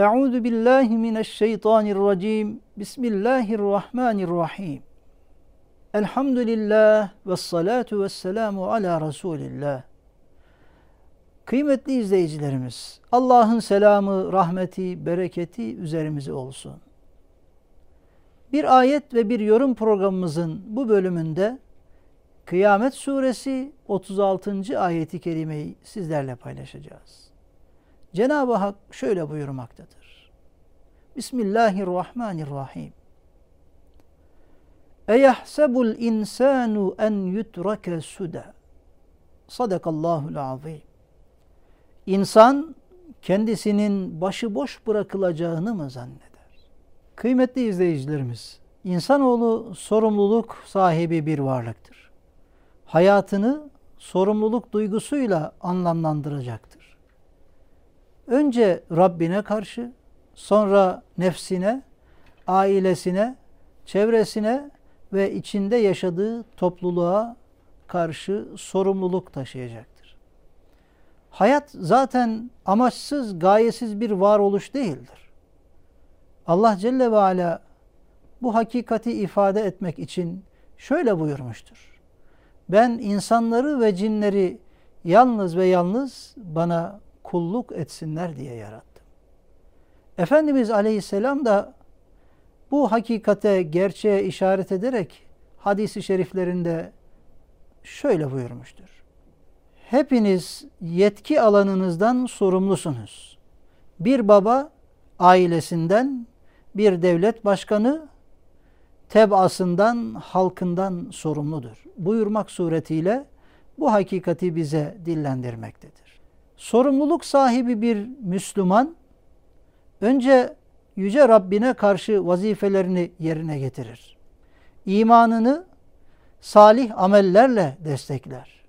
Euzu billahi mineşşeytanirracim. Bismillahirrahmanirrahim. Elhamdülillah ve salatu ve selamu ala Resulillah. Kıymetli izleyicilerimiz, Allah'ın selamı, rahmeti, bereketi üzerimize olsun. Bir ayet ve bir yorum programımızın bu bölümünde Kıyamet Suresi 36. ayeti kerimeyi sizlerle paylaşacağız. Cenab-ı Hak şöyle buyurmaktadır. Bismillahirrahmanirrahim. Eyahsebul insanu en yutrake suda. Sadakallahul azim. İnsan kendisinin başıboş bırakılacağını mı zanneder? Kıymetli izleyicilerimiz, insanoğlu sorumluluk sahibi bir varlıktır. Hayatını sorumluluk duygusuyla anlamlandıracaktır. Önce Rabbine karşı, sonra nefsine, ailesine, çevresine ve içinde yaşadığı topluluğa karşı sorumluluk taşıyacaktır. Hayat zaten amaçsız, gayesiz bir varoluş değildir. Allah Celle ve Ala bu hakikati ifade etmek için şöyle buyurmuştur. Ben insanları ve cinleri yalnız ve yalnız bana kulluk etsinler diye yarattım. Efendimiz Aleyhisselam da bu hakikate, gerçeğe işaret ederek hadisi şeriflerinde şöyle buyurmuştur. Hepiniz yetki alanınızdan sorumlusunuz. Bir baba ailesinden, bir devlet başkanı tebasından, halkından sorumludur. Buyurmak suretiyle bu hakikati bize dillendirmektedir. Sorumluluk sahibi bir Müslüman önce yüce Rabbine karşı vazifelerini yerine getirir. İmanını salih amellerle destekler.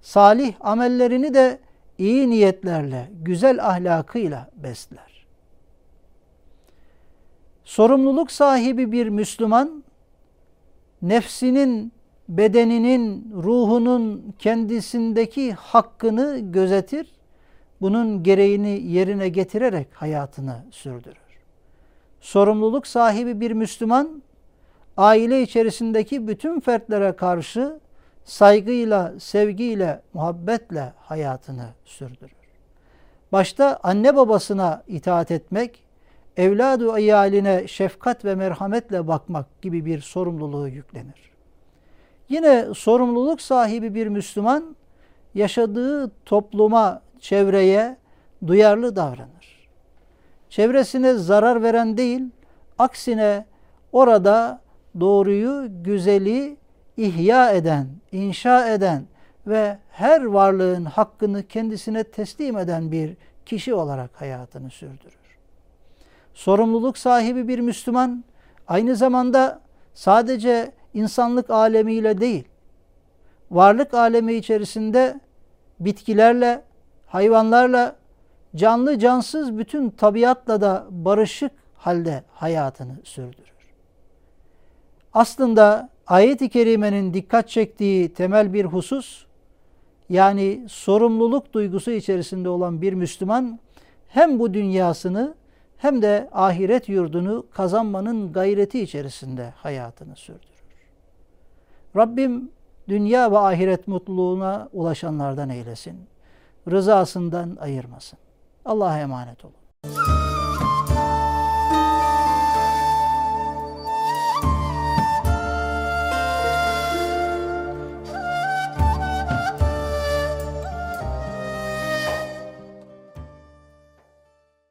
Salih amellerini de iyi niyetlerle, güzel ahlakıyla besler. Sorumluluk sahibi bir Müslüman nefsinin, bedeninin, ruhunun kendisindeki hakkını gözetir. Bunun gereğini yerine getirerek hayatını sürdürür sorumluluk sahibi bir Müslüman aile içerisindeki bütün fertlere karşı saygıyla, sevgiyle, muhabbetle hayatını sürdürür. Başta anne babasına itaat etmek, evladı ayaline şefkat ve merhametle bakmak gibi bir sorumluluğu yüklenir. Yine sorumluluk sahibi bir Müslüman yaşadığı topluma, çevreye duyarlı davranır çevresine zarar veren değil, aksine orada doğruyu, güzeli ihya eden, inşa eden ve her varlığın hakkını kendisine teslim eden bir kişi olarak hayatını sürdürür. Sorumluluk sahibi bir Müslüman aynı zamanda sadece insanlık alemiyle değil, varlık alemi içerisinde bitkilerle, hayvanlarla, canlı cansız bütün tabiatla da barışık halde hayatını sürdürür. Aslında ayet-i kerimenin dikkat çektiği temel bir husus yani sorumluluk duygusu içerisinde olan bir Müslüman hem bu dünyasını hem de ahiret yurdunu kazanmanın gayreti içerisinde hayatını sürdürür. Rabbim dünya ve ahiret mutluluğuna ulaşanlardan eylesin. Rızasından ayırmasın. Allah'a emanet olun.